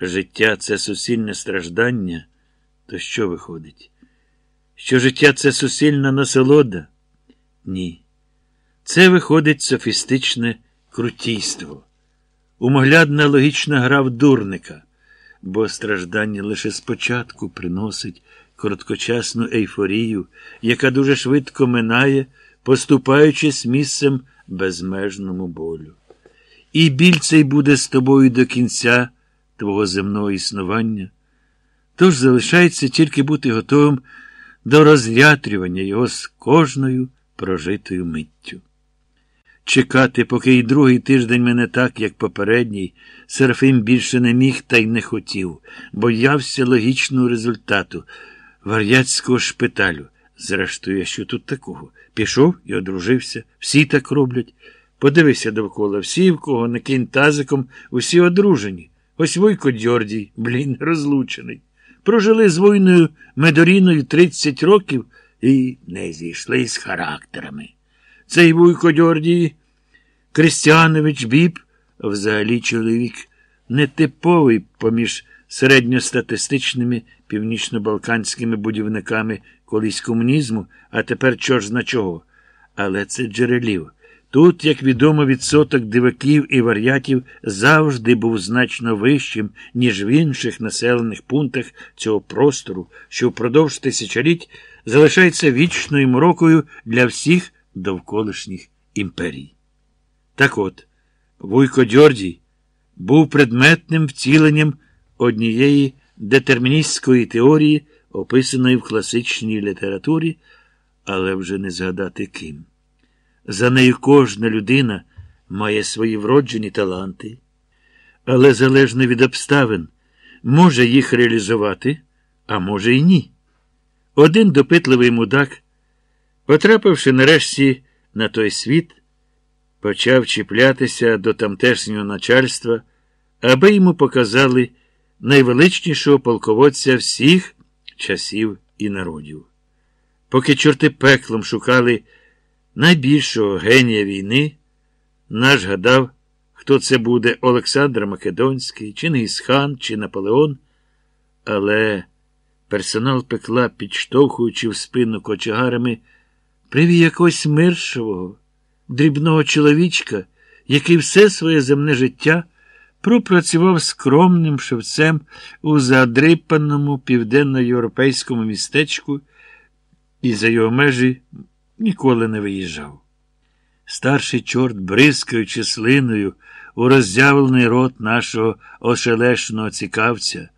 життя це суцільне страждання, то що виходить? Що життя це суцільна насолода? Ні. Це виходить софістичне крутійство, умоглядна логічна гра в дурника, бо страждання лише спочатку приносить короткочасну ейфорію, яка дуже швидко минає, поступаючись місцем безмежному болю. І біль цей буде з тобою до кінця твого земного існування. Тож залишається тільки бути готовим до роз'ятрювання його з кожною прожитою миттю. Чекати, поки й другий тиждень мене так, як попередній, Серафим більше не міг та й не хотів, боявся логічного результату вар'яцького шпиталю. Зрештою, що тут такого? Пішов і одружився, всі так роблять. Подивися довкола, всі, в кого не кинь тазиком, усі одружені. Ось Войко Дьордій, блін, розлучений. Прожили з войною Медоріною 30 років і не зійшли з характерами. Цей Вуйко Дьордій Крістіанович Біб, взагалі чоловік, нетиповий поміж середньостатистичними північно-балканськими будівниками колись комунізму, а тепер чорт зна чого. Але це джерелів. Тут, як відомо, відсоток диваків і вар'ятів завжди був значно вищим, ніж в інших населених пунктах цього простору, що впродовж тисячоліть залишається вічною морокою для всіх довколишніх імперій. Так от, Вуйко Дьордій був предметним втіленням однієї детерміністської теорії, описаної в класичній літературі, але вже не згадати ким. За нею кожна людина має свої вроджені таланти, але залежно від обставин, може їх реалізувати, а може й ні. Один допитливий мудак, потрапивши нарешті на той світ, почав чіплятися до тамтешнього начальства, аби йому показали найвеличнішого полководця всіх часів і народів. Поки чорти пеклом шукали найбільшого генія війни, наш гадав, хто це буде Олександр Македонський, Чингісхан чи Наполеон, але персонал пекла, підштовхуючи в спину кочегарами, привів якогось миршового, дрібного чоловічка, який все своє земне життя пропрацював скромним шевцем у задрипаному південноєвропейському містечку і за його межі ніколи не виїжджав. Старший чорт, бризкаючи слиною у роззявлений рот нашого ошелешного цікавця,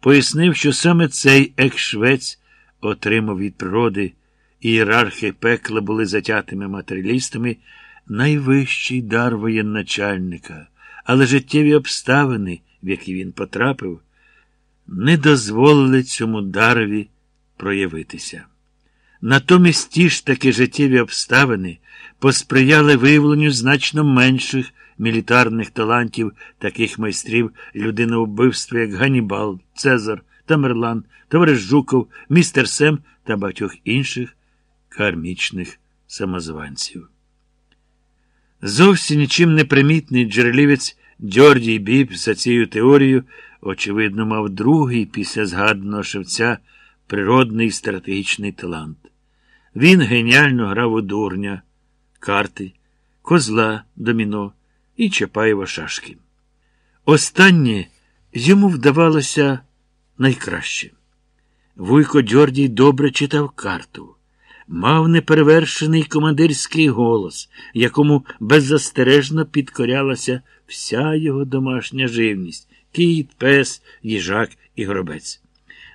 пояснив, що саме цей екшвець отримав від природи, ієрархи пекла були затятими матеріалістами, найвищий дар воєначальника, але життєві обставини, в які він потрапив, не дозволили цьому дарові проявитися. Натомість ті ж таки життєві обставини посприяли виявленню значно менших мілітарних талантів таких майстрів людиновбивства, як Ганібал, Цезар, Тамерлан, товариш Жуков, містер Сем та багатьох інших кармічних самозванців. Зовсім нічим не примітний джерелівець Дьордій Біб за цією теорією, очевидно, мав другий після згаданого шевця природний стратегічний талант. Він геніально грав у дурня, карти, козла, доміно і Чапаєва шашки. Останнє йому вдавалося найкраще. Вуйко Дьордій добре читав карту, мав неперевершений командирський голос, якому беззастережно підкорялася вся його домашня живність кіт, пес, їжак і гробець.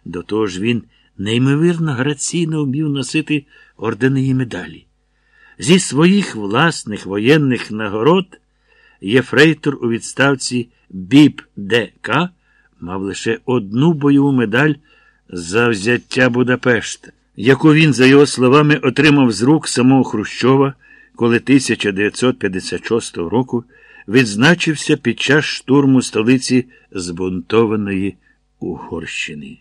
До того ж він неймовірно граційно вмів носити ордени і медалі. Зі своїх власних воєнних нагород єфрейтор у відставці Біб ДК мав лише одну бойову медаль за взяття Будапешта, яку він, за його словами, отримав з рук самого Хрущова, коли 1956 року відзначився під час штурму столиці збунтованої Угорщини.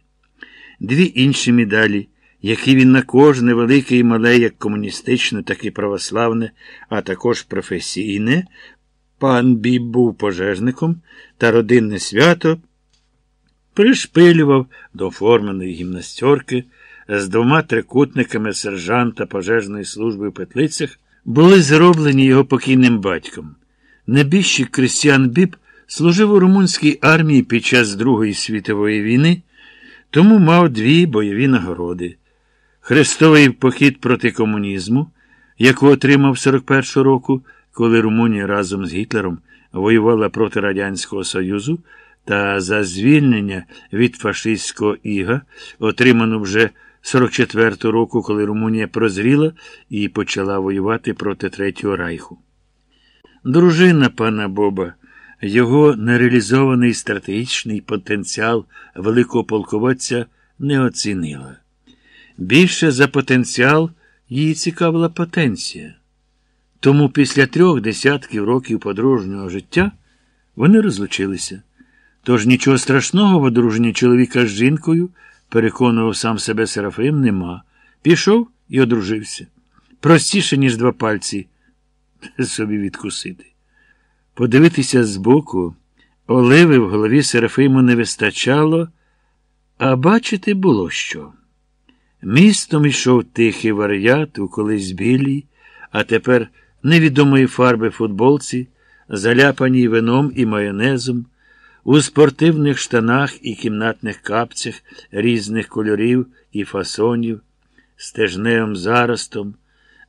Дві інші медалі, які він на кожне велике і мале, як комуністичне, так і православне, а також професійне, пан Біб був пожежником та родинне свято пришпилював до оформленої гімнастерки з двома трикутниками сержанта пожежної служби в петлицях, були зроблені його покійним батьком. Небіжчик Кристіан Біб служив у румунській армії під час Другої світової війни, тому мав дві бойові нагороди. Хрестовий похід проти комунізму, яку отримав 41-го року, коли Румунія разом з Гітлером воювала проти Радянського Союзу, та за звільнення від фашистського іга, отриману вже 44-го року, коли Румунія прозріла і почала воювати проти Третього Райху. Дружина пана Боба, його нереалізований стратегічний потенціал великого полководця не оцінила. Більше за потенціал її цікавила потенція. Тому після трьох десятків років подружнього життя вони розлучилися. Тож нічого страшного в одруженні чоловіка з жінкою, переконував сам себе Серафим, нема. Пішов і одружився. Простіше, ніж два пальці собі відкусити. Подивитися збоку, оливи в голові Серафиму не вистачало, а бачити було що. Містом йшов тихий варіат у колись білій, а тепер невідомої фарби футболці, заляпаній вином і майонезом, у спортивних штанах і кімнатних капцях різних кольорів і фасонів, стежневим заростом,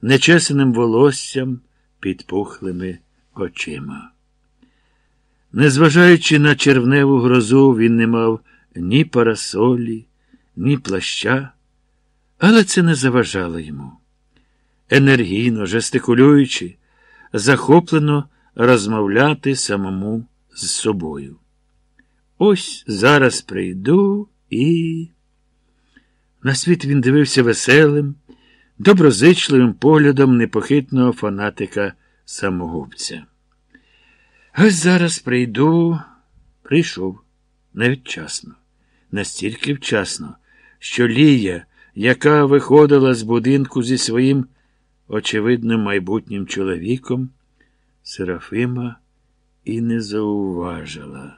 нечесаним волоссям, підпухлими очима. Незважаючи на червневу грозу, він не мав ні парасолі, ні плаща, але це не заважало йому. Енергійно, жестикулюючи, захоплено розмовляти самому з собою. Ось зараз прийду і. На світ він дивився веселим, доброзичливим поглядом непохитного фанатика самогубця. Ось зараз прийду, прийшов навіть вчасно, настільки вчасно, що Лія, яка виходила з будинку зі своїм очевидним майбутнім чоловіком, Серафима і не зауважила.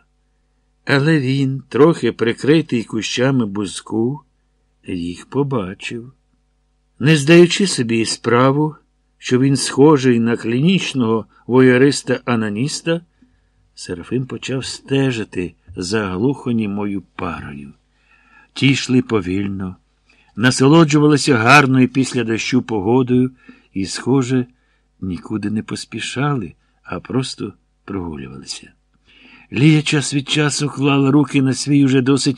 Але він, трохи прикритий кущами бузку, їх побачив. Не здаючи собі справу, що він схожий на клінічного воєриста-ананіста, Серафим почав стежити за глухонімою парою. Ті йшли повільно, насолоджувалися гарною після дощу погодою і, схоже, нікуди не поспішали, а просто прогулювалися. Лія час від часу клала руки на свій уже досить